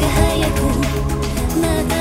が早くまた